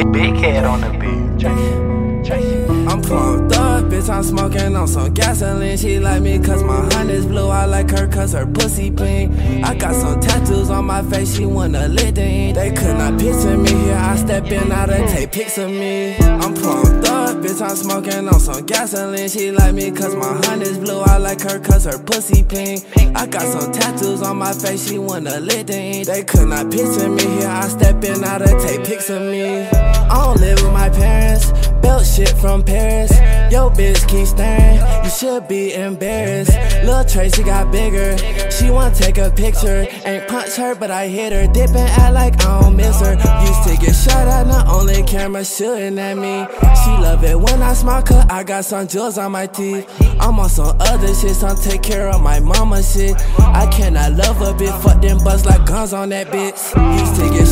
Cat on the beat. I'm pumped up, bitch, I'm smoking on some gasoline. She like me cause my honey's blue. Cause her pussy pink. I got some tattoos on my face, she wanna lick the ink. They could not picture me here, I step in out and take pics of me. I'm pumped up, bitch, I'm smoking on some gasoline. She like me cause my honey's blue. I like her cause her pussy pink. I got some tattoos on my face, she wanna lick the ink. They could not picture me here, I step in out and take pics of me. I don't live with my parents. Belt shit from Paris. Yo, bitch keep staring. You should be embarrassed. Lil' Tracy got bigger. She wanna take a picture. Ain't punch her, but I hit her. Dip and act like I don't miss her. Used to get shot at, not only camera shooting at me. She love it when I smile, cause I got some jewels on my teeth. I'm on some other shit, some take care of my mama shit. I cannot love a bitch, fuck them buzz like guns on that bitch. Used to get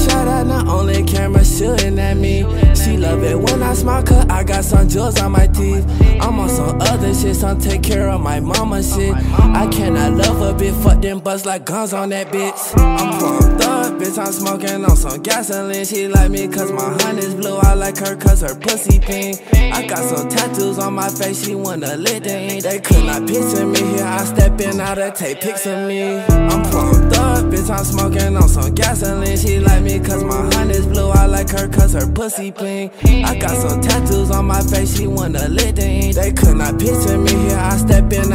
It when I smile, I got some jewels on my teeth. I'm on some other shit, some take care of my mama shit. I cannot love a bitch, fuck them buzz like guns on that bitch. I'm pumped up, bitch, I'm smoking on some gasoline. She like me cause my honey's blue. I like her cause her pussy pink. I got some tattoos on my face, she wanna lick the ink. They could not picture me here, I step in out and take pics of me. I'm pumped up, bitch, I'm smoking on some gasoline. She like me cause my. I like her cause her pussy pink. I got some tattoos on my face, she wanna lick the ink. They could not picture me here, I step in